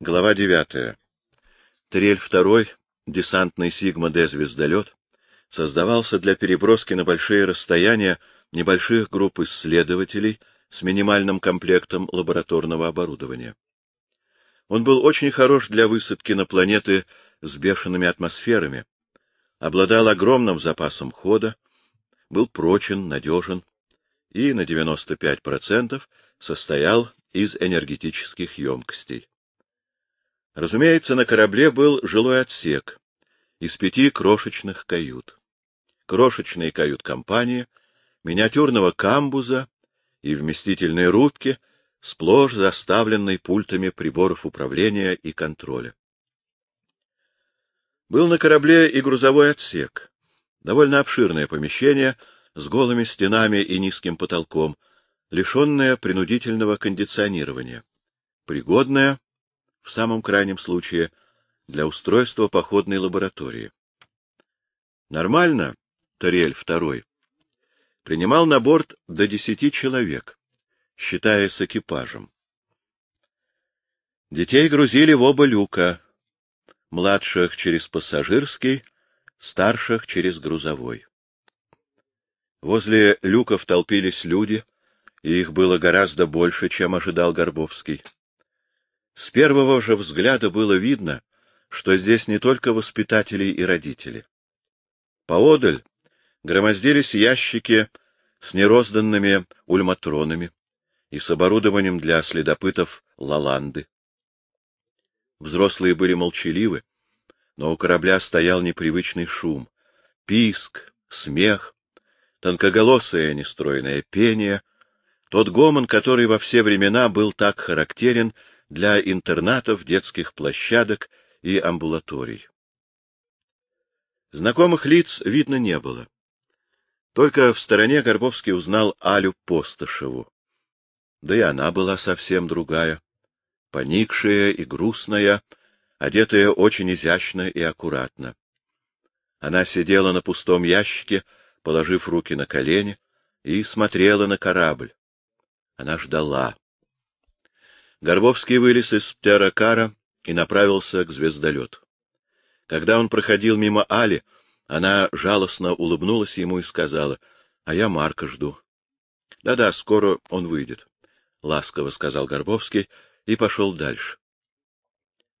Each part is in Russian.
Глава девятая. Терель-2, десантный Сигма-Д-звездолет, создавался для переброски на большие расстояния небольших групп исследователей с минимальным комплектом лабораторного оборудования. Он был очень хорош для высадки на планеты с бешеными атмосферами, обладал огромным запасом хода, был прочен, надежен и на 95% состоял из энергетических емкостей. Разумеется, на корабле был жилой отсек из пяти крошечных кают. Крошечные кают-компании, миниатюрного камбуза и вместительной рубки, сплошь заставленной пультами приборов управления и контроля. Был на корабле и грузовой отсек, довольно обширное помещение с голыми стенами и низким потолком, лишенное принудительного кондиционирования, пригодное в самом крайнем случае, для устройства походной лаборатории. Нормально Тарель II принимал на борт до десяти человек, считая с экипажем. Детей грузили в оба люка, младших через пассажирский, старших через грузовой. Возле люков толпились люди, и их было гораздо больше, чем ожидал Горбовский. С первого же взгляда было видно, что здесь не только воспитатели и родители. Поодаль громоздились ящики с нерозданными ульматронами и с оборудованием для следопытов Лаланды. Взрослые были молчаливы, но у корабля стоял непривычный шум, писк, смех, тонкоголосое нестройное пение, тот гомон, который во все времена был так характерен для интернатов, детских площадок и амбулаторий. Знакомых лиц видно не было. Только в стороне Горбовский узнал Алю Постышеву. Да и она была совсем другая, поникшая и грустная, одетая очень изящно и аккуратно. Она сидела на пустом ящике, положив руки на колени, и смотрела на корабль. Она ждала. Горбовский вылез из птерокара и направился к звездолету. Когда он проходил мимо Али, она жалостно улыбнулась ему и сказала, — А я Марка жду. Да — Да-да, скоро он выйдет, — ласково сказал Горбовский и пошел дальше.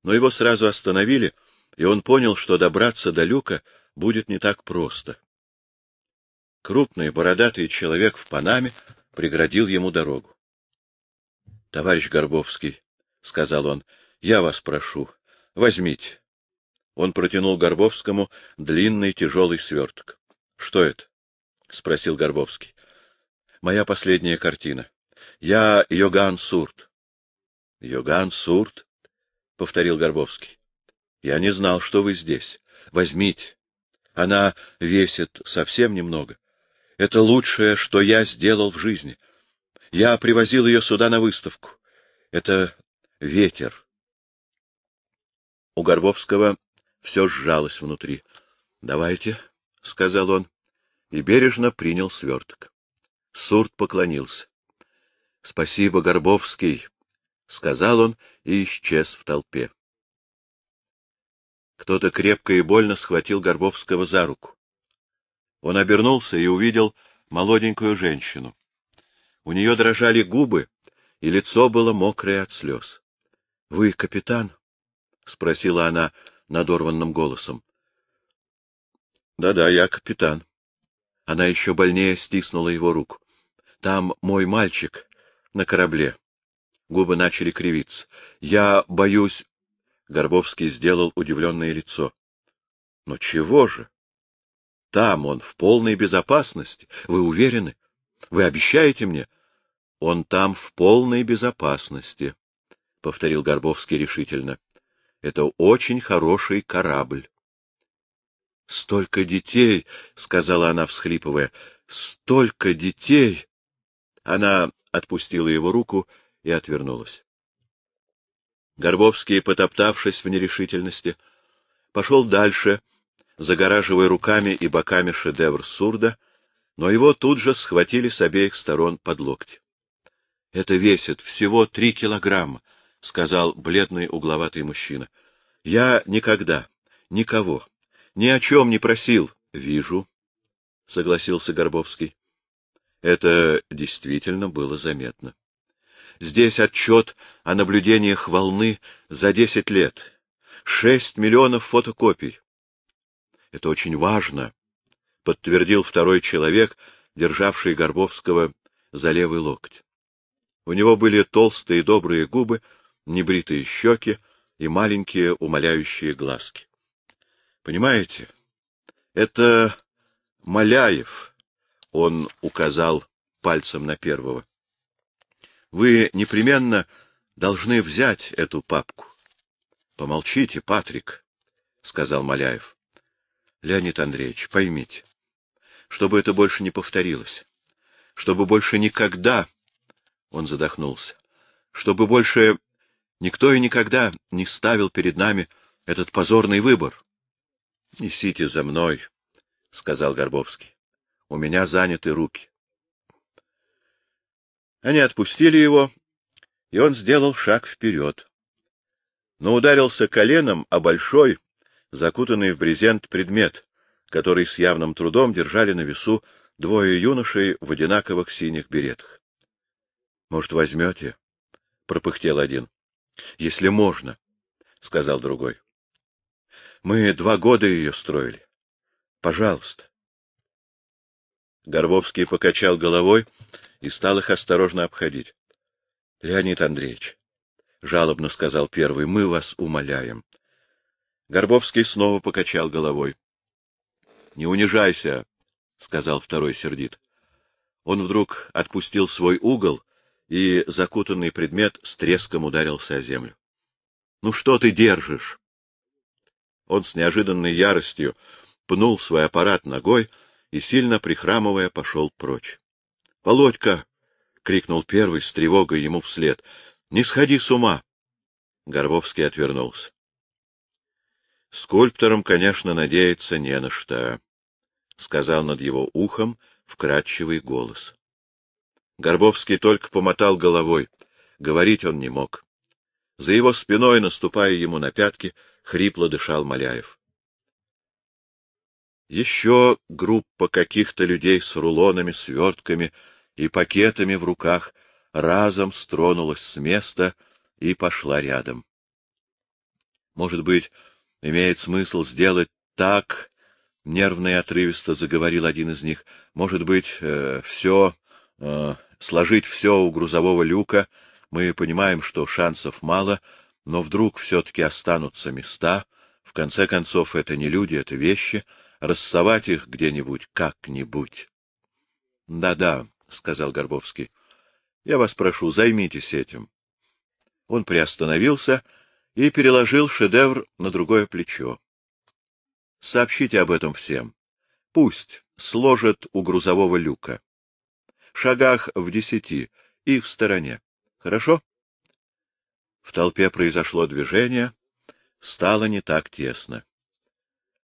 Но его сразу остановили, и он понял, что добраться до люка будет не так просто. Крупный бородатый человек в Панаме преградил ему дорогу. — Товарищ Горбовский, — сказал он, — я вас прошу, возьмите. Он протянул Горбовскому длинный тяжелый сверток. — Что это? — спросил Горбовский. — Моя последняя картина. Я Йоган Сурт. — Йоган Сурт? — повторил Горбовский. — Я не знал, что вы здесь. Возьмите. Она весит совсем немного. Это лучшее, что я сделал в жизни. — я привозил ее сюда на выставку. Это ветер. У Горбовского все сжалось внутри. — Давайте, — сказал он, и бережно принял сверток. Сурт поклонился. — Спасибо, Горбовский, — сказал он и исчез в толпе. Кто-то крепко и больно схватил Горбовского за руку. Он обернулся и увидел молоденькую женщину. У нее дрожали губы, и лицо было мокрое от слез. — Вы капитан? — спросила она надорванным голосом. Да — Да-да, я капитан. Она еще больнее стиснула его руку. — Там мой мальчик на корабле. Губы начали кривиться. — Я боюсь... Горбовский сделал удивленное лицо. — Но чего же? Там он в полной безопасности. Вы уверены? Вы обещаете мне? — он там в полной безопасности, — повторил Горбовский решительно. — Это очень хороший корабль. — Столько детей, — сказала она, всхлипывая, — столько детей! Она отпустила его руку и отвернулась. Горбовский, потоптавшись в нерешительности, пошел дальше, загораживая руками и боками шедевр Сурда, но его тут же схватили с обеих сторон под локти. Это весит всего три килограмма, — сказал бледный угловатый мужчина. — Я никогда, никого, ни о чем не просил. — Вижу, — согласился Горбовский. Это действительно было заметно. Здесь отчет о наблюдениях волны за десять лет. Шесть миллионов фотокопий. Это очень важно, — подтвердил второй человек, державший Горбовского за левый локоть. У него были толстые добрые губы, небритые щеки и маленькие умоляющие глазки. Понимаете, это Маляев, — он указал пальцем на первого. Вы непременно должны взять эту папку. — Помолчите, Патрик, — сказал Маляев. — Леонид Андреевич, поймите, чтобы это больше не повторилось, чтобы больше никогда... Он задохнулся. Чтобы больше никто и никогда не ставил перед нами этот позорный выбор. — Несите за мной, — сказал Горбовский. — У меня заняты руки. Они отпустили его, и он сделал шаг вперед. Но ударился коленом о большой, закутанный в брезент предмет, который с явным трудом держали на весу двое юношей в одинаковых синих беретах. — Может, возьмете? — пропыхтел один. — Если можно, — сказал другой. — Мы два года ее строили. Пожалуйста. Горбовский покачал головой и стал их осторожно обходить. — Леонид Андреевич, — жалобно сказал первый, — мы вас умоляем. Горбовский снова покачал головой. — Не унижайся, — сказал второй сердит. Он вдруг отпустил свой угол, и закутанный предмет с треском ударился о землю. — Ну что ты держишь? Он с неожиданной яростью пнул свой аппарат ногой и, сильно прихрамывая, пошел прочь. — Володька! — крикнул первый с тревогой ему вслед. — Не сходи с ума! Горбовский отвернулся. Скульпторам, конечно, надеяться не на что, — сказал над его ухом вкрадчивый голос. Горбовский только помотал головой. Говорить он не мог. За его спиной, наступая ему на пятки, хрипло дышал Маляев. Еще группа каких-то людей с рулонами, свертками и пакетами в руках разом стронулась с места и пошла рядом. Может быть, имеет смысл сделать так, — нервно и отрывисто заговорил один из них, — может быть, э, все э, сложить все у грузового люка, мы понимаем, что шансов мало, но вдруг все-таки останутся места, в конце концов, это не люди, это вещи, рассовать их где-нибудь как-нибудь. Да — Да-да, — сказал Горбовский, — я вас прошу, займитесь этим. Он приостановился и переложил шедевр на другое плечо. — Сообщите об этом всем. Пусть сложат у грузового люка шагах в десяти и в стороне. Хорошо? В толпе произошло движение, стало не так тесно.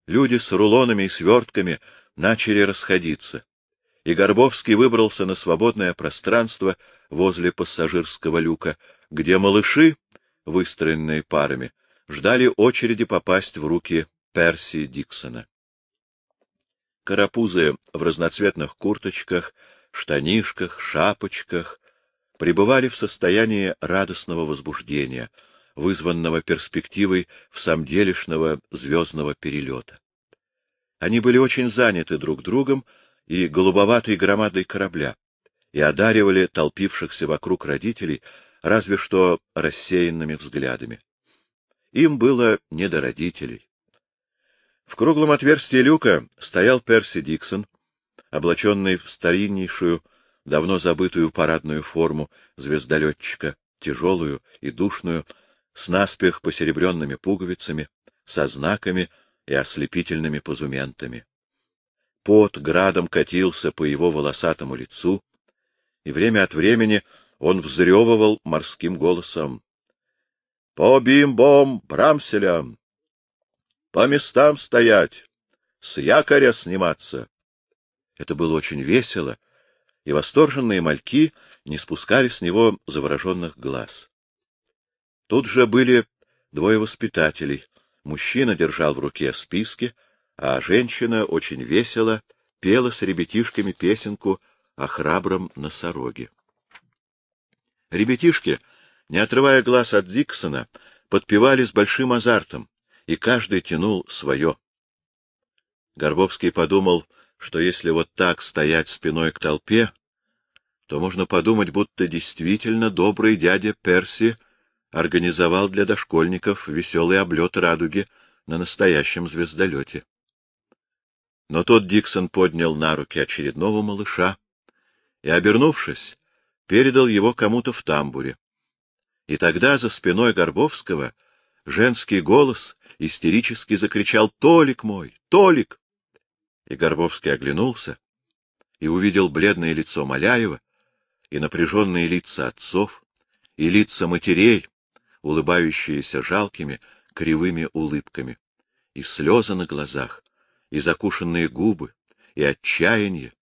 Люди с рулонами и свертками начали расходиться, и Горбовский выбрался на свободное пространство возле пассажирского люка, где малыши, выстроенные парами, ждали очереди попасть в руки Перси Диксона. Карапузы в разноцветных курточках — штанишках, шапочках, пребывали в состоянии радостного возбуждения, вызванного перспективой в самделишного звездного перелета. Они были очень заняты друг другом и голубоватой громадой корабля, и одаривали толпившихся вокруг родителей разве что рассеянными взглядами. Им было не до родителей. В круглом отверстии люка стоял Перси Диксон, облаченный в стариннейшую, давно забытую парадную форму звездолетчика, тяжелую и душную, с наспех посеребренными пуговицами, со знаками и ослепительными позументами. Пот градом катился по его волосатому лицу, и время от времени он взрёвывал морским голосом. — По бим-бом, брамселям! По местам стоять! С якоря сниматься! Это было очень весело, и восторженные мальки не спускали с него завороженных глаз. Тут же были двое воспитателей. Мужчина держал в руке списки, а женщина очень весело пела с ребятишками песенку о храбром носороге. Ребятишки, не отрывая глаз от Диксона, подпевали с большим азартом, и каждый тянул свое. Горбовский подумал, что если вот так стоять спиной к толпе, то можно подумать, будто действительно добрый дядя Перси организовал для дошкольников веселый облет радуги на настоящем звездолете. Но тот Диксон поднял на руки очередного малыша и, обернувшись, передал его кому-то в тамбуре. И тогда за спиной Горбовского женский голос истерически закричал «Толик мой! Толик!» И Горбовский оглянулся и увидел бледное лицо Маляева и напряженные лица отцов, и лица матерей, улыбающиеся жалкими, кривыми улыбками, и слезы на глазах, и закушенные губы, и отчаяние,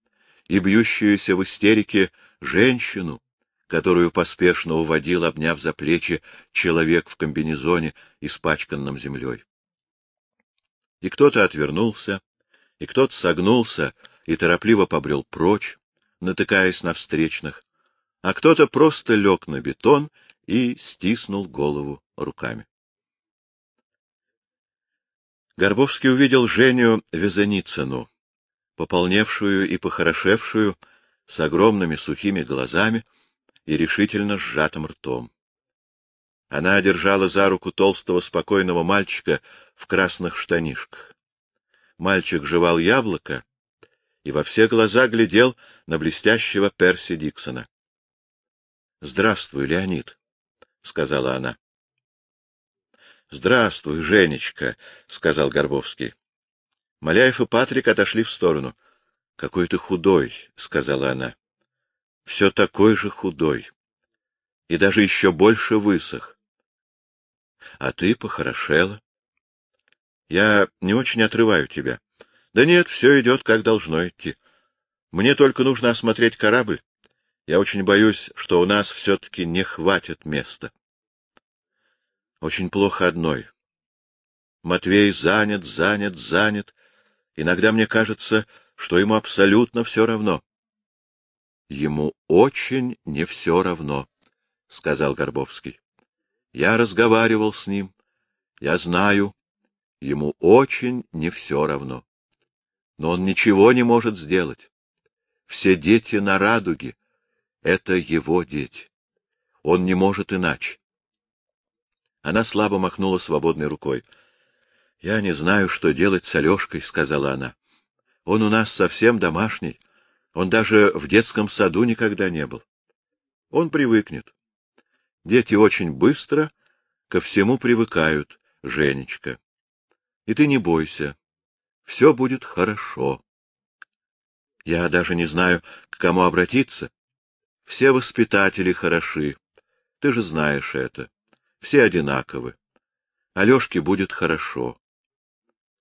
и бьющуюся в истерике женщину, которую поспешно уводил, обняв за плечи, человек в комбинезоне, испачканном землей. И кто-то отвернулся, и кто-то согнулся и торопливо побрел прочь, натыкаясь на встречных, а кто-то просто лег на бетон и стиснул голову руками. Горбовский увидел Женю Везеницыну, пополневшую и похорошевшую, с огромными сухими глазами и решительно сжатым ртом. Она держала за руку толстого спокойного мальчика в красных штанишках. Мальчик жевал яблоко и во все глаза глядел на блестящего Перси Диксона. — Здравствуй, Леонид, — сказала она. — Здравствуй, Женечка, — сказал Горбовский. Маляев и Патрик отошли в сторону. — Какой ты худой, — сказала она. — Все такой же худой. И даже еще больше высох. А ты похорошела. Я не очень отрываю тебя. Да нет, все идет, как должно идти. Мне только нужно осмотреть корабль. Я очень боюсь, что у нас все-таки не хватит места. Очень плохо одной. Матвей занят, занят, занят. Иногда мне кажется, что ему абсолютно все равно. — Ему очень не все равно, — сказал Горбовский. — Я разговаривал с ним. Я знаю, Ему очень не все равно. Но он ничего не может сделать. Все дети на радуге — это его дети. Он не может иначе. Она слабо махнула свободной рукой. — Я не знаю, что делать с Алешкой, — сказала она. — Он у нас совсем домашний. Он даже в детском саду никогда не был. Он привыкнет. Дети очень быстро ко всему привыкают, Женечка. И ты не бойся. Все будет хорошо. Я даже не знаю, к кому обратиться. Все воспитатели хороши. Ты же знаешь это. Все одинаковы. Алешке будет хорошо.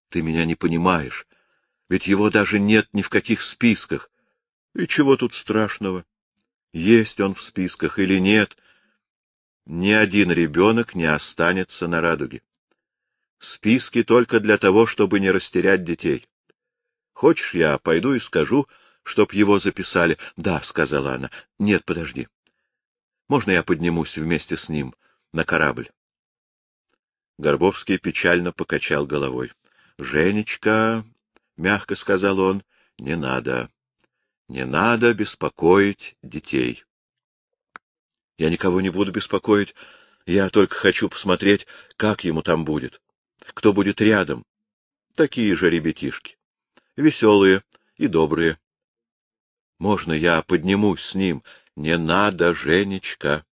Ты меня не понимаешь, ведь его даже нет ни в каких списках. И чего тут страшного? Есть он в списках или нет, ни один ребенок не останется на радуге. Списки только для того, чтобы не растерять детей. Хочешь, я пойду и скажу, чтоб его записали? — Да, — сказала она. — Нет, подожди. Можно я поднимусь вместе с ним на корабль? Горбовский печально покачал головой. — Женечка, — мягко сказал он, — не надо. Не надо беспокоить детей. — Я никого не буду беспокоить. Я только хочу посмотреть, как ему там будет кто будет рядом. Такие же ребятишки. Веселые и добрые. Можно я поднимусь с ним? Не надо, Женечка.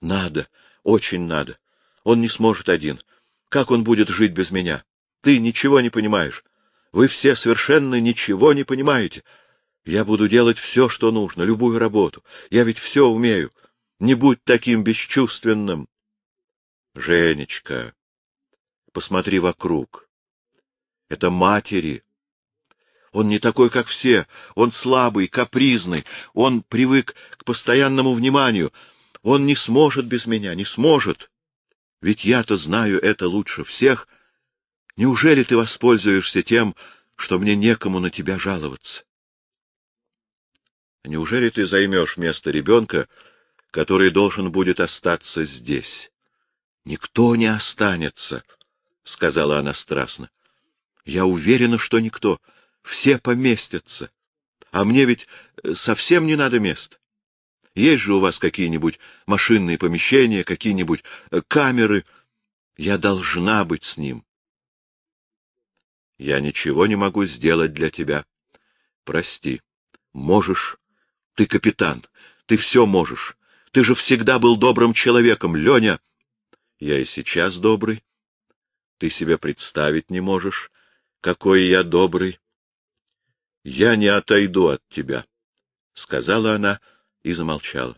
Надо, очень надо. Он не сможет один. Как он будет жить без меня? Ты ничего не понимаешь. Вы все совершенно ничего не понимаете. Я буду делать все, что нужно, любую работу. Я ведь все умею. Не будь таким бесчувственным. Женечка, Посмотри вокруг. Это матери. Он не такой, как все. Он слабый, капризный. Он привык к постоянному вниманию. Он не сможет без меня, не сможет. Ведь я-то знаю это лучше всех. Неужели ты воспользуешься тем, что мне некому на тебя жаловаться? Неужели ты займешь место ребенка, который должен будет остаться здесь? Никто не останется, — сказала она страстно. Я уверена, что никто. Все поместятся. А мне ведь э, совсем не надо мест. Есть же у вас какие-нибудь машинные помещения, какие-нибудь э, камеры. Я должна быть с ним. Я ничего не могу сделать для тебя. Прости. Можешь. Ты капитан. Ты все можешь. Ты же всегда был добрым человеком, Леня. Я и сейчас добрый. Ты себе представить не можешь, какой я добрый. Я не отойду от тебя, — сказала она и замолчала.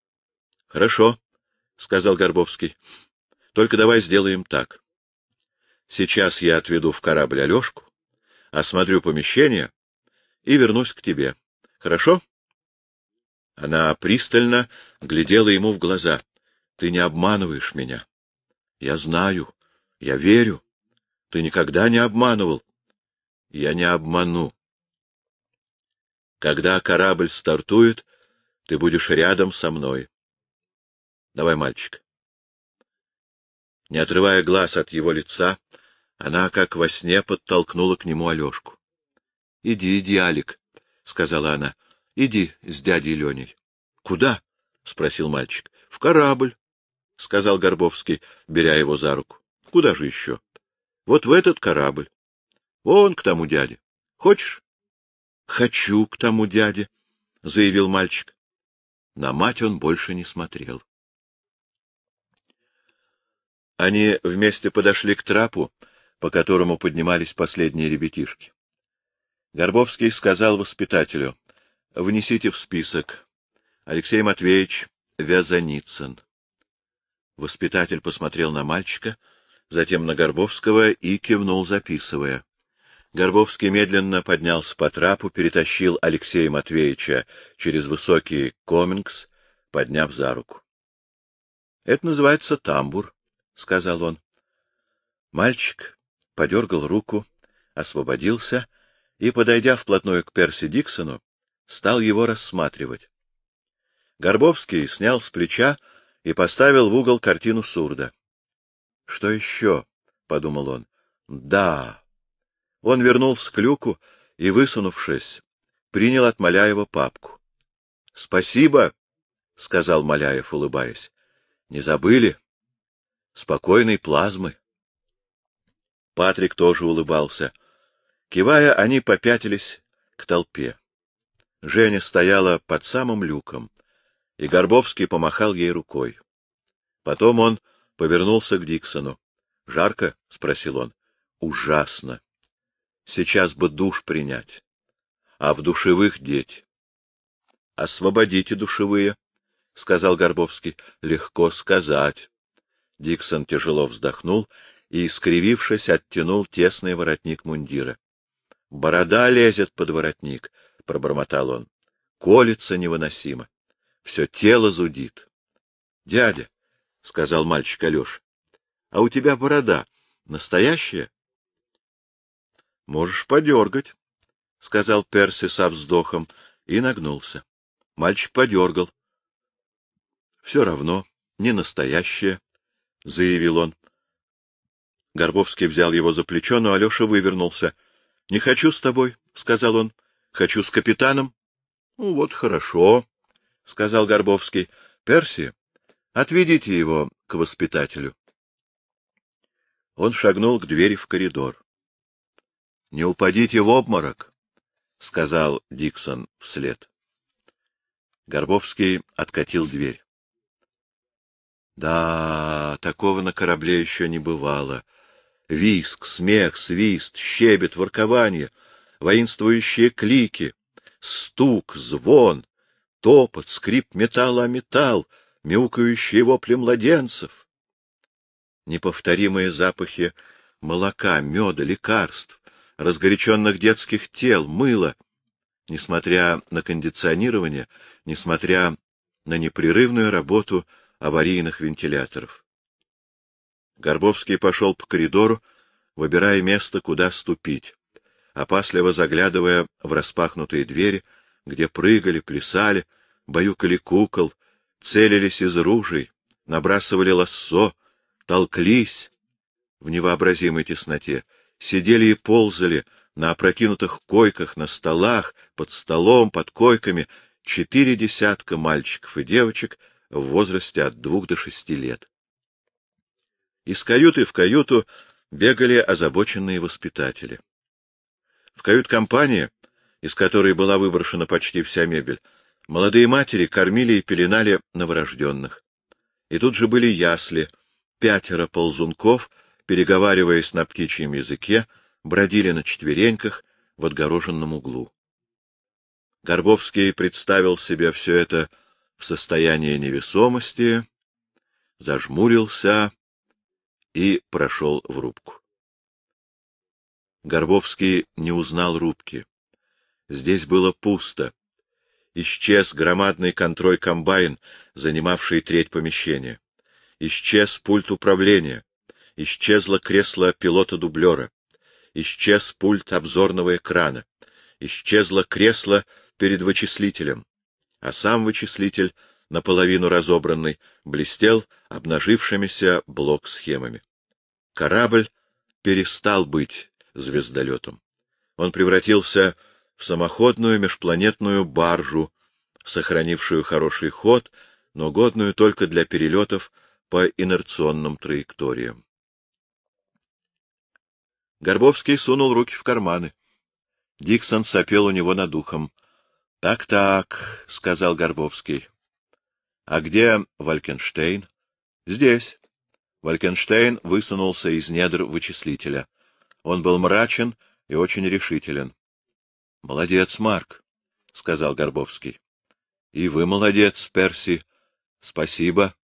— Хорошо, — сказал Горбовский. — Только давай сделаем так. Сейчас я отведу в корабль Алешку, осмотрю помещение и вернусь к тебе. Хорошо? Она пристально глядела ему в глаза. — Ты не обманываешь меня. Я знаю, я верю. Ты никогда не обманывал. Я не обману. Когда корабль стартует, ты будешь рядом со мной. Давай, мальчик. Не отрывая глаз от его лица, она, как во сне, подтолкнула к нему Алешку. — Иди, иди, Алик, — сказала она. — Иди с дядей Леней. — Куда? — спросил мальчик. — В корабль, — сказал Горбовский, беря его за руку. — Куда же еще? — Вот в этот корабль. Вон к тому дяде. Хочешь? — Хочу к тому дяде, — заявил мальчик. На мать он больше не смотрел. Они вместе подошли к трапу, по которому поднимались последние ребятишки. Горбовский сказал воспитателю, — внесите в список. Алексей Матвеевич Вязаницын. Воспитатель посмотрел на мальчика, затем на Горбовского и кивнул, записывая. Горбовский медленно поднялся по трапу, перетащил Алексея Матвеевича через высокий комингс, подняв за руку. — Это называется тамбур, — сказал он. Мальчик подергал руку, освободился и, подойдя вплотную к Перси Диксону, стал его рассматривать. Горбовский снял с плеча и поставил в угол картину Сурда. — Что еще? — подумал он. — Да. Он вернулся к люку и, высунувшись, принял от Маляева папку. — Спасибо, — сказал Маляев, улыбаясь. — Не забыли? Спокойной плазмы. Патрик тоже улыбался. Кивая, они попятились к толпе. Женя стояла под самым люком, и Горбовский помахал ей рукой. Потом он повернулся к Диксону. — Жарко? — спросил он. — Ужасно. Сейчас бы душ принять. А в душевых дети. — Освободите душевые, — сказал Горбовский. — Легко сказать. Диксон тяжело вздохнул и, скривившись, оттянул тесный воротник мундира. — Борода лезет под воротник, — пробормотал он. — Колется невыносимо. Все тело зудит. — Дядя, — сказал мальчик Алеша, — а у тебя борода настоящая? — Можешь подергать, — сказал Перси со вздохом и нагнулся. Мальчик подергал. — Все равно, не настоящее, — заявил он. Горбовский взял его за плечо, но Алеша вывернулся. — Не хочу с тобой, — сказал он. — Хочу с капитаном. — Ну, вот хорошо, — сказал Горбовский. — Перси, отведите его к воспитателю. Он шагнул к двери в коридор. — Не упадите в обморок, — сказал Диксон вслед. Горбовский откатил дверь. Да, такого на корабле еще не бывало. Виск, смех, свист, щебет, воркование, воинствующие клики, стук, звон, топот, скрип металла о металл, мяукающие вопли младенцев. Неповторимые запахи молока, меда, лекарств, разгоряченных детских тел, мыла. Несмотря на кондиционирование, несмотря на непрерывную работу аварийных вентиляторов. Горбовский пошел по коридору, выбирая место, куда ступить, опасливо заглядывая в распахнутые двери, где прыгали, плясали, баюкали кукол, целились из ружей, набрасывали лассо, толклись в невообразимой тесноте, сидели и ползали на опрокинутых койках, на столах, под столом, под койками, четыре десятка мальчиков и девочек в возрасте от двух до шести лет. Из каюты в каюту бегали озабоченные воспитатели. В кают-компании, из которой была выброшена почти вся мебель, молодые матери кормили и пеленали новорожденных. И тут же были ясли, пятеро ползунков, переговариваясь на птичьем языке, бродили на четвереньках в отгороженном углу. Горбовский представил себе все это в состоянии невесомости, зажмурился и прошел в рубку. Горбовский не узнал рубки. Здесь было пусто. Исчез громадный контроль-комбайн, занимавший треть помещения. Исчез пульт управления. Исчезло кресло пилота-дублера. Исчез пульт обзорного экрана. Исчезло кресло перед вычислителем. А сам вычислитель наполовину разобранный, блестел обнажившимися блок-схемами. Корабль перестал быть звездолетом. Он превратился в самоходную межпланетную баржу, сохранившую хороший ход, но годную только для перелетов по инерционным траекториям. Горбовский сунул руки в карманы. Диксон сопел у него над ухом. Так — Так-так, — сказал Горбовский. — А где Валькенштейн? — Здесь. Валькенштейн высунулся из недр вычислителя. Он был мрачен и очень решителен. — Молодец, Марк, — сказал Горбовский. — И вы молодец, Перси. Спасибо.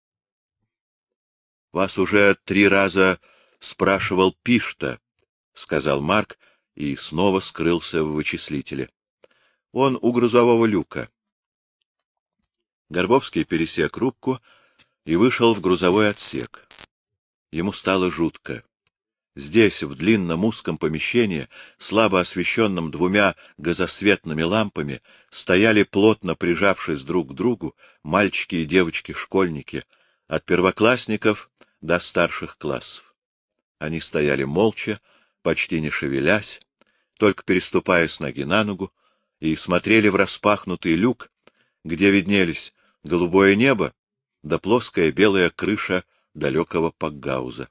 — Вас уже три раза спрашивал Пишта, — сказал Марк и снова скрылся в вычислителе. — Он у грузового люка. Горбовский пересек рубку и вышел в грузовой отсек. Ему стало жутко. Здесь, в длинном узком помещении, слабо освещенном двумя газосветными лампами, стояли, плотно прижавшись друг к другу, мальчики и девочки-школьники, от первоклассников до старших классов. Они стояли молча, почти не шевелясь, только переступая с ноги на ногу, и смотрели в распахнутый люк, где виднелись голубое небо да плоская белая крыша далекого Пакгауза.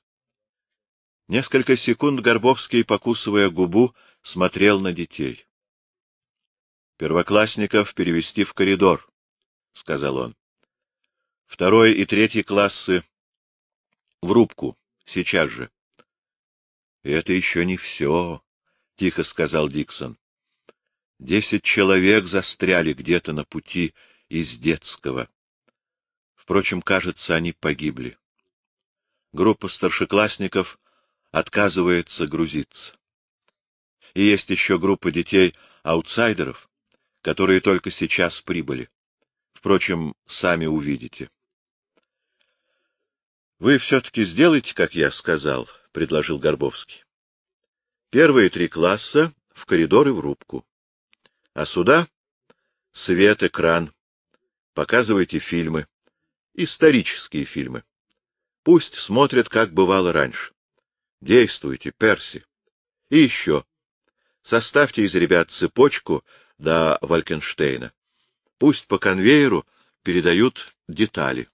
Несколько секунд Горбовский, покусывая губу, смотрел на детей. — Первоклассников перевести в коридор, — сказал он. — Второй и третий классы в рубку, сейчас же. — Это еще не все, — тихо сказал Диксон. — Десять человек застряли где-то на пути из детского. Впрочем, кажется, они погибли. Группа старшеклассников отказывается грузиться. И есть еще группа детей-аутсайдеров, которые только сейчас прибыли. Впрочем, сами увидите. — Вы все-таки сделайте, как я сказал, — предложил Горбовский. — Первые три класса в коридор и в рубку. А сюда — свет, экран. Показывайте фильмы. Исторические фильмы. Пусть смотрят, как бывало раньше. Действуйте, Перси. И еще. Составьте из ребят цепочку до Валькенштейна. Пусть по конвейеру передают детали.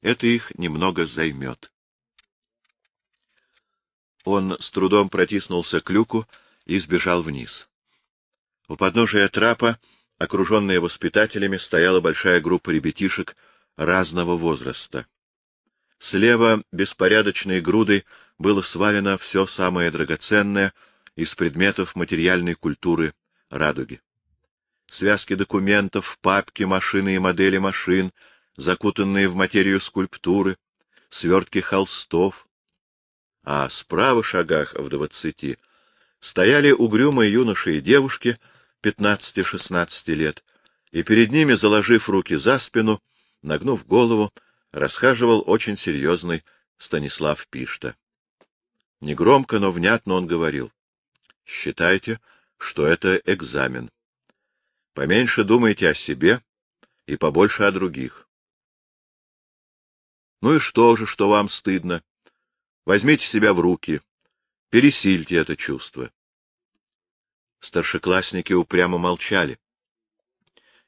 Это их немного займет. Он с трудом протиснулся к люку и сбежал вниз. У подножия трапа, окруженная воспитателями, стояла большая группа ребятишек разного возраста. Слева беспорядочной грудой было свалено все самое драгоценное из предметов материальной культуры радуги. Связки документов, папки, машины и модели машин, закутанные в материю скульптуры, свертки холстов. А справа шагах в двадцати стояли угрюмые юноши и девушки пятнадцати-шестнадцати лет, и перед ними, заложив руки за спину, нагнув голову, расхаживал очень серьезный Станислав Пишта. Негромко, но внятно он говорил. Считайте, что это экзамен. Поменьше думайте о себе и побольше о других. Ну и что же, что вам стыдно? Возьмите себя в руки, пересильте это чувство. Старшеклассники упрямо молчали.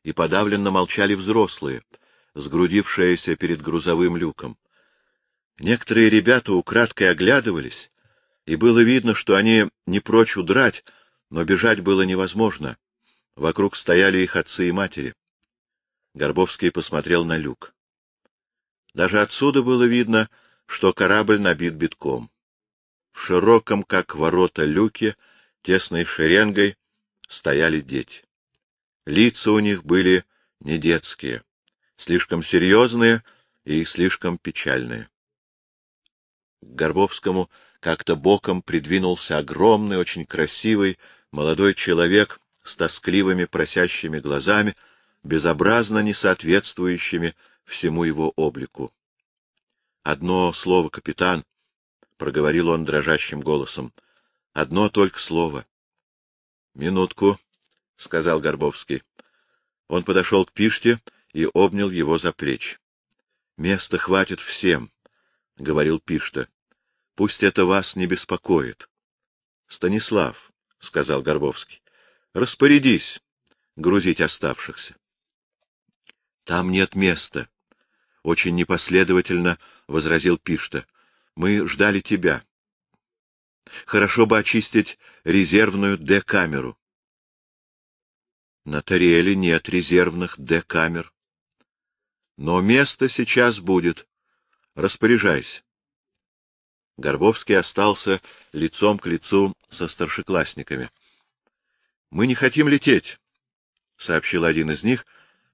И подавленно молчали взрослые, сгрудившиеся перед грузовым люком. Некоторые ребята украдкой оглядывались, и было видно, что они не прочь удрать, но бежать было невозможно. Вокруг стояли их отцы и матери. Горбовский посмотрел на люк. Даже отсюда было видно, что корабль набит битком. В широком, как ворота, люке, тесной шеренгой, стояли дети. Лица у них были не детские, слишком серьезные и слишком печальные. К Горбовскому как-то боком придвинулся огромный, очень красивый молодой человек с тоскливыми просящими глазами, безобразно несоответствующими всему его облику. Одно слово, капитан, — проговорил он дрожащим голосом. — Одно только слово. — Минутку, — сказал Горбовский. Он подошел к Пиште и обнял его за плечи. — Места хватит всем, — говорил Пишта. — Пусть это вас не беспокоит. — Станислав, — сказал Горбовский, — распорядись грузить оставшихся. — Там нет места, — очень непоследовательно возразил Пишта. — Мы ждали тебя. Хорошо бы очистить резервную Д-камеру. На Тариэле нет резервных Д-камер. Но место сейчас будет. Распоряжайся. Горбовский остался лицом к лицу со старшеклассниками. — Мы не хотим лететь, — сообщил один из них,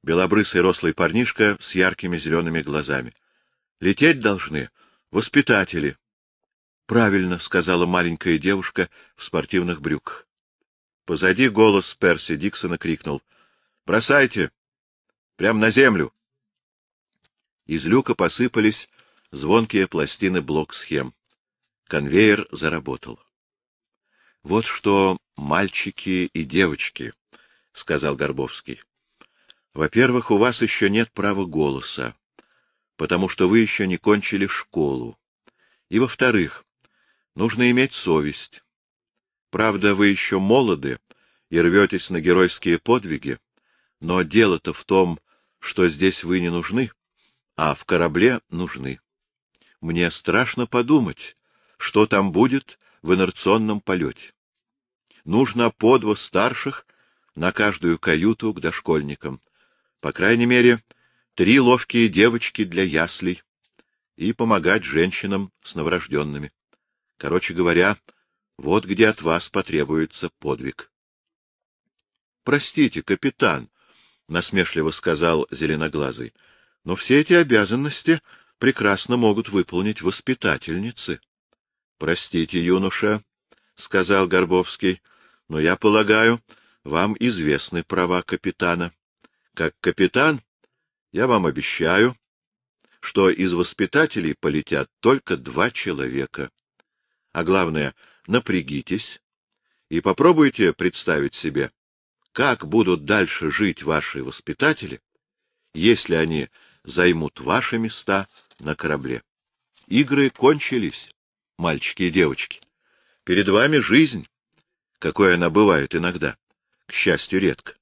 белобрысый рослый парнишка с яркими зелеными глазами. — Лететь должны воспитатели. — Правильно, — сказала маленькая девушка в спортивных брюках. Позади голос Перси Диксона крикнул. — Бросайте! Прям на землю! Из люка посыпались звонкие пластины блок-схем. Конвейер заработал. — Вот что, мальчики и девочки, — сказал Горбовский. — Во-первых, у вас еще нет права голоса, потому что вы еще не кончили школу. И, во-вторых, нужно иметь совесть. Правда, вы еще молоды и рветесь на геройские подвиги, но дело-то в том, что здесь вы не нужны, а в корабле нужны. Мне страшно подумать, что там будет в инерционном полете. Нужно по старших на каждую каюту к дошкольникам. По крайней мере, три ловкие девочки для яслей и помогать женщинам с новорожденными. Короче говоря, вот где от вас потребуется подвиг. — Простите, капитан, — насмешливо сказал Зеленоглазый, — но все эти обязанности прекрасно могут выполнить воспитательницы. — Простите, юноша, — сказал Горбовский, — но я полагаю, вам известны права капитана. Как капитан, я вам обещаю, что из воспитателей полетят только два человека. А главное — напрягитесь и попробуйте представить себе, как будут дальше жить ваши воспитатели, если они займут ваши места на корабле. Игры кончились, мальчики и девочки. Перед вами жизнь, какой она бывает иногда, к счастью, редко.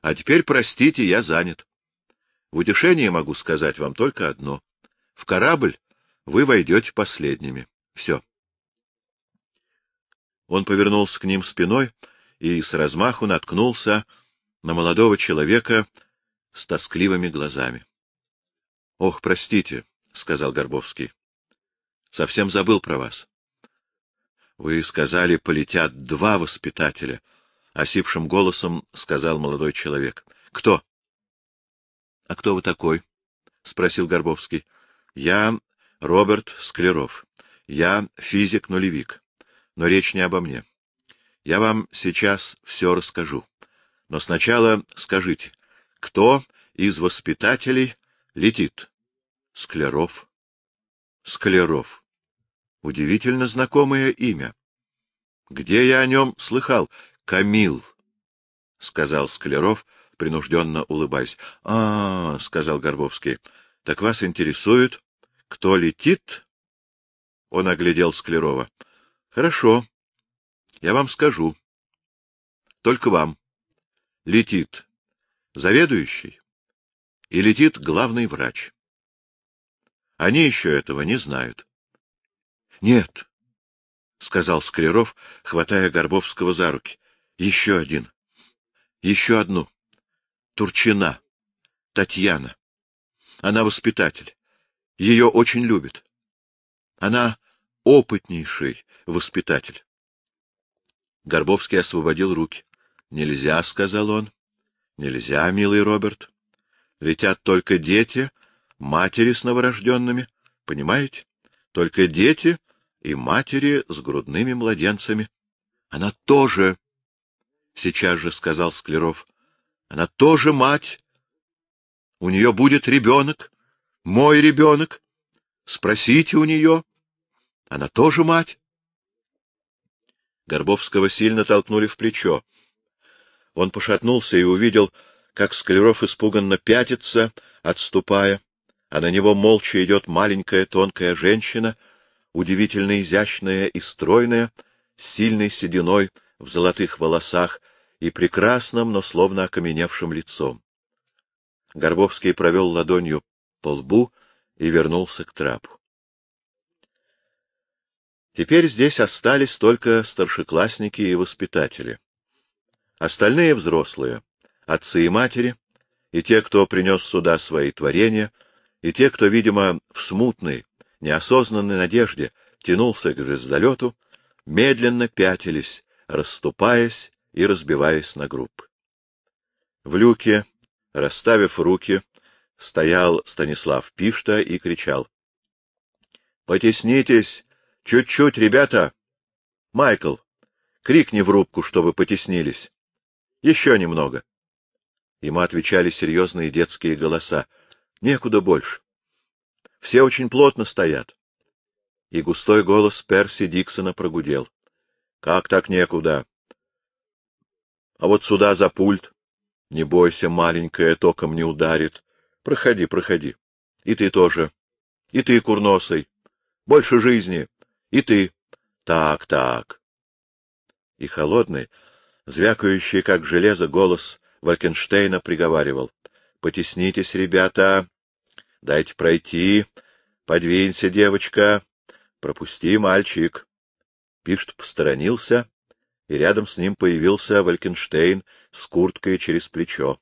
А теперь, простите, я занят. В утешение могу сказать вам только одно. В корабль вы войдете последними. Все. Он повернулся к ним спиной и с размаху наткнулся на молодого человека с тоскливыми глазами. — Ох, простите, — сказал Горбовский. — Совсем забыл про вас. — Вы сказали, полетят два воспитателя, — осипшим голосом сказал молодой человек. — Кто? — А кто вы такой? — спросил Горбовский. — Я Роберт Склеров. Я физик-нулевик. Но речь не обо мне. Я вам сейчас все расскажу. Но сначала скажите, кто из воспитателей летит? Склеров. Склеров. Удивительно знакомое имя. Где я о нем слыхал? Камил, — сказал Склеров, принужденно улыбаясь. — А, — сказал Горбовский, — так вас интересует, кто летит? Он оглядел Склерова. — Хорошо, я вам скажу. Только вам. Летит заведующий и летит главный врач. Они еще этого не знают. — Нет, — сказал Склеров, хватая Горбовского за руки. — Еще один. Еще одну. Турчина. Татьяна. Она воспитатель. Ее очень любит. Она опытнейший воспитатель. Горбовский освободил руки. — Нельзя, — сказал он. — Нельзя, милый Роберт. Летят только дети, матери с новорожденными. Понимаете? Только дети и матери с грудными младенцами. Она тоже, — сейчас же сказал Склеров, — она тоже мать. У нее будет ребенок, мой ребенок. Спросите у нее. Она тоже мать. Горбовского сильно толкнули в плечо. Он пошатнулся и увидел, как Склеров испуганно пятится, отступая, а на него молча идет маленькая тонкая женщина, удивительно изящная и стройная, с сильной сединой в золотых волосах и прекрасным, но словно окаменевшим лицом. Горбовский провел ладонью по лбу и вернулся к трапу. Теперь здесь остались только старшеклассники и воспитатели. Остальные взрослые, отцы и матери, и те, кто принес сюда свои творения, и те, кто, видимо, в смутной, неосознанной надежде тянулся к звездолету, медленно пятились, расступаясь и разбиваясь на группы. В люке, расставив руки, стоял Станислав Пишта и кричал. — Потеснитесь! Чуть-чуть, ребята! Майкл, крикни в рубку, чтобы потеснились. Еще немного. Ему отвечали серьезные детские голоса. Некуда больше. Все очень плотно стоят. И густой голос Перси Диксона прогудел. — Как так некуда? — А вот сюда за пульт. Не бойся, маленькая, током не ударит. Проходи, проходи. И ты тоже. И ты, курносый. Больше жизни. И ты. Так, так. И холодный, звякающий, как железо, голос Валькенштейна приговаривал. — Потеснитесь, ребята. Дайте пройти. Подвинься, девочка. Пропусти, мальчик. Пишт посторонился, и рядом с ним появился Валькенштейн с курткой через плечо.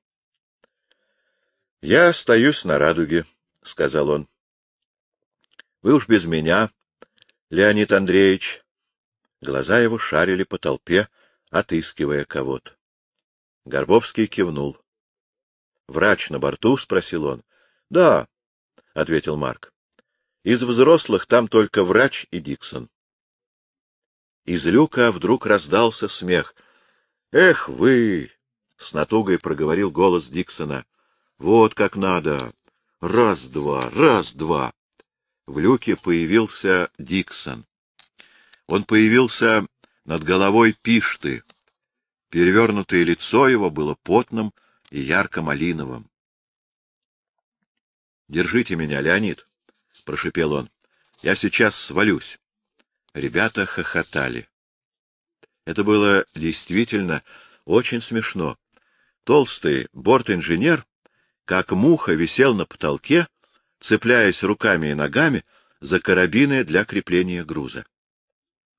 — Я остаюсь на радуге, — сказал он. — Вы уж без меня, Леонид Андреевич. Глаза его шарили по толпе, отыскивая кого-то. Горбовский кивнул. — Врач на борту? — спросил он. — Да, — ответил Марк. — Из взрослых там только врач и Диксон. Из люка вдруг раздался смех. — Эх вы! — с натугой проговорил голос Диксона. — Вот как надо! Раз-два, раз-два! в люке появился Диксон. Он появился над головой Пишты. Перевернутое лицо его было потным и ярко-малиновым. — Держите меня, Леонид, — прошепел он. — Я сейчас свалюсь. Ребята хохотали. Это было действительно очень смешно. Толстый борт-инженер, как муха, висел на потолке, цепляясь руками и ногами за карабины для крепления груза.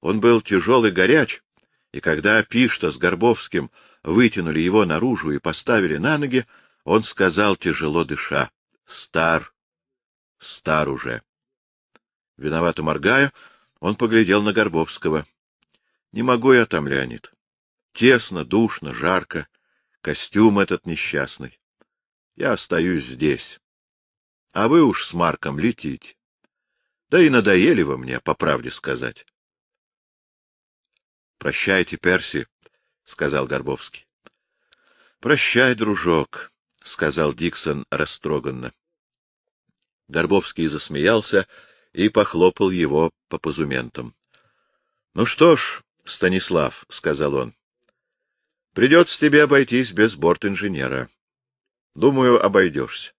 Он был тяжелый горяч, и когда Пишта с Горбовским вытянули его наружу и поставили на ноги, он сказал, тяжело дыша, — Стар, стар уже. Виновато моргая, он поглядел на Горбовского. — Не могу я там, Леонид. Тесно, душно, жарко. Костюм этот несчастный. Я остаюсь здесь а вы уж с Марком летите. Да и надоели вы мне, по правде сказать. — Прощайте, Перси, — сказал Горбовский. — Прощай, дружок, — сказал Диксон растроганно. Горбовский засмеялся и похлопал его по позументам. — Ну что ж, Станислав, — сказал он, — придется тебе обойтись без борт-инженера. Думаю, обойдешься.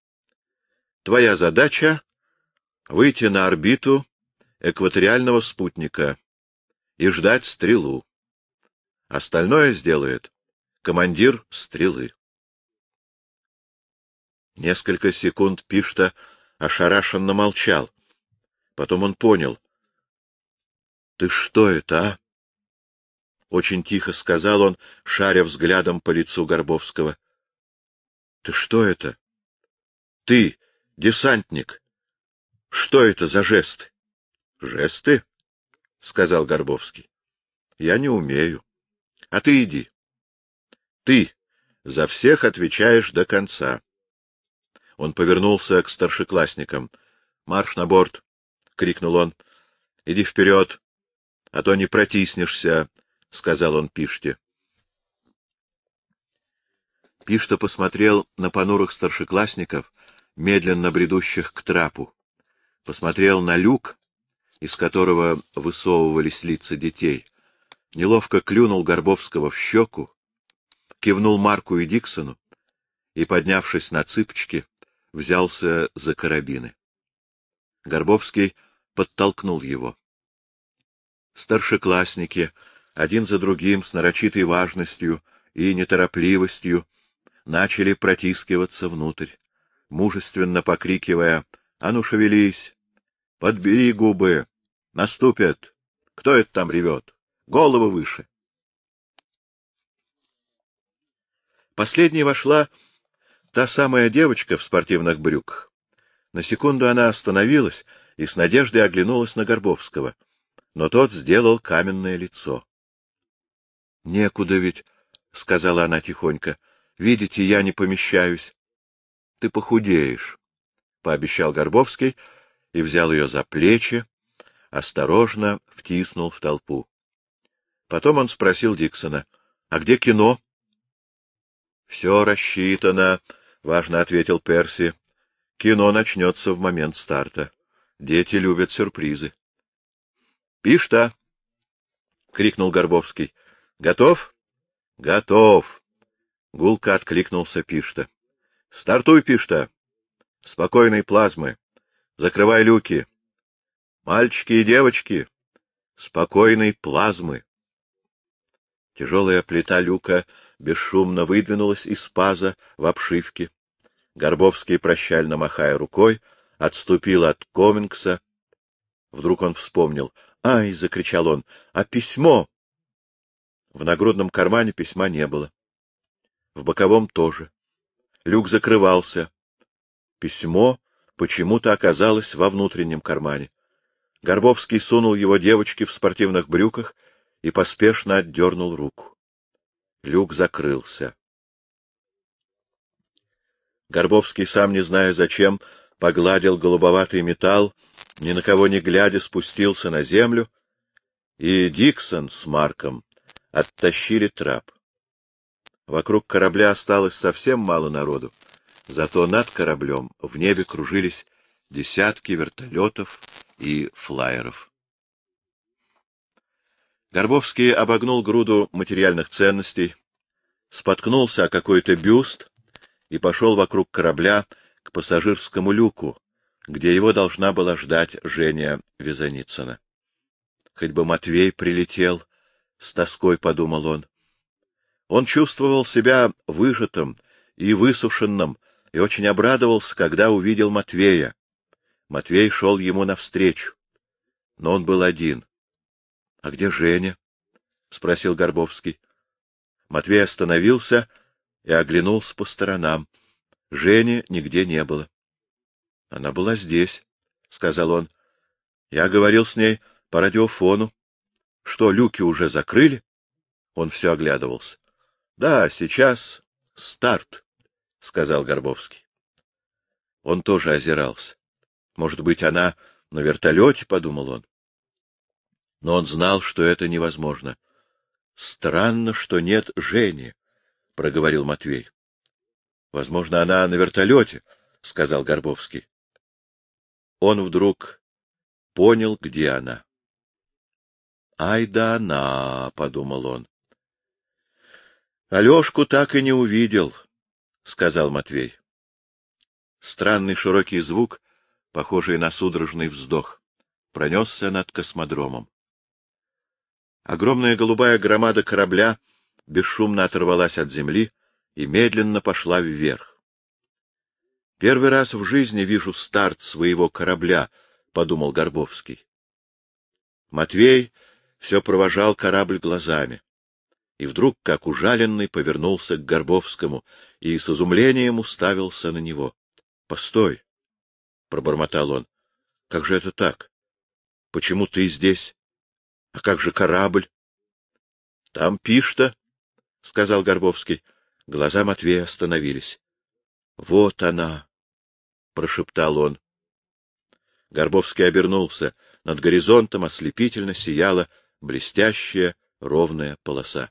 Твоя задача — выйти на орбиту экваториального спутника и ждать стрелу. Остальное сделает командир стрелы. Несколько секунд Пишта ошарашенно молчал. Потом он понял. — Ты что это, а? — очень тихо сказал он, шаря взглядом по лицу Горбовского. — Ты что это? — Ты, десантник. Что это за жесты? — Жесты? — сказал Горбовский. — Я не умею. А ты иди. Ты за всех отвечаешь до конца. Он повернулся к старшеклассникам. — Марш на борт! — крикнул он. — Иди вперед, а то не протиснешься, — сказал он Пиште. Пишта посмотрел на понурых старшеклассников, медленно бредущих к трапу. Посмотрел на люк, из которого высовывались лица детей. Неловко клюнул Горбовского в щеку, кивнул Марку и Диксону и, поднявшись на цыпочки, взялся за карабины. Горбовский подтолкнул его. Старшеклассники, один за другим, с нарочитой важностью и неторопливостью, начали протискиваться внутрь, мужественно покрикивая «А ну, шевелись! Подбери губы! Наступят! Кто это там ревет? Голову выше!» Последней вошла та самая девочка в спортивных брюках. На секунду она остановилась и с надеждой оглянулась на Горбовского. Но тот сделал каменное лицо. — Некуда ведь, — сказала она тихонько. — Видите, я не помещаюсь. — Ты похудеешь, — пообещал Горбовский и взял ее за плечи, осторожно втиснул в толпу. Потом он спросил Диксона, — А где кино? — Все рассчитано, — важно ответил Перси. Кино начнется в момент старта. Дети любят сюрпризы. — Пишта! — крикнул Горбовский. — Готов? — Готов! — гулко откликнулся Пишта. — Стартуй, Пишта! Спокойной плазмы! Закрывай люки! Мальчики и девочки! Спокойной плазмы! Тяжелая плита люка бесшумно выдвинулась из паза в обшивке. Горбовский, прощально махая рукой, отступил от Комингса. Вдруг он вспомнил. «Ай!» — закричал он. «А письмо?» В нагрудном кармане письма не было. В боковом тоже. Люк закрывался. Письмо почему-то оказалось во внутреннем кармане. Горбовский сунул его девочке в спортивных брюках и поспешно отдернул руку. Люк закрылся. Горбовский, сам не зная зачем, погладил голубоватый металл, ни на кого не глядя спустился на землю, и Диксон с Марком оттащили трап. Вокруг корабля осталось совсем мало народу, зато над кораблем в небе кружились десятки вертолетов и флайеров. Горбовский обогнул груду материальных ценностей, споткнулся о какой-то бюст и пошел вокруг корабля к пассажирскому люку, где его должна была ждать Женя Визаницына. Хоть бы Матвей прилетел, с тоской подумал он. Он чувствовал себя выжатым и высушенным, и очень обрадовался, когда увидел Матвея. Матвей шел ему навстречу, но он был один. — А где Женя? — спросил Горбовский. Матвей остановился и оглянулся по сторонам. Жени нигде не было. — Она была здесь, — сказал он. — Я говорил с ней по радиофону. — Что, люки уже закрыли? Он все оглядывался. — Да, сейчас старт, — сказал Горбовский. Он тоже озирался. Может быть, она на вертолете, — подумал он. Но он знал, что это невозможно. — Странно, что нет Жени, — проговорил Матвей. — Возможно, она на вертолете, — сказал Горбовский. Он вдруг понял, где она. «Ай да она!» — подумал он. «Алешку так и не увидел», — сказал Матвей. Странный широкий звук, похожий на судорожный вздох, пронесся над космодромом. Огромная голубая громада корабля бесшумно оторвалась от земли и медленно пошла вверх. Первый раз в жизни вижу старт своего корабля, — подумал Горбовский. Матвей все провожал корабль глазами. И вдруг, как ужаленный, повернулся к Горбовскому и с изумлением уставился на него. — Постой! — пробормотал он. — Как же это так? Почему ты здесь? А как же корабль? — Там пишта, — сказал Горбовский. Глаза Матвея остановились. — Вот она! — прошептал он. Горбовский обернулся. Над горизонтом ослепительно сияла блестящая ровная полоса.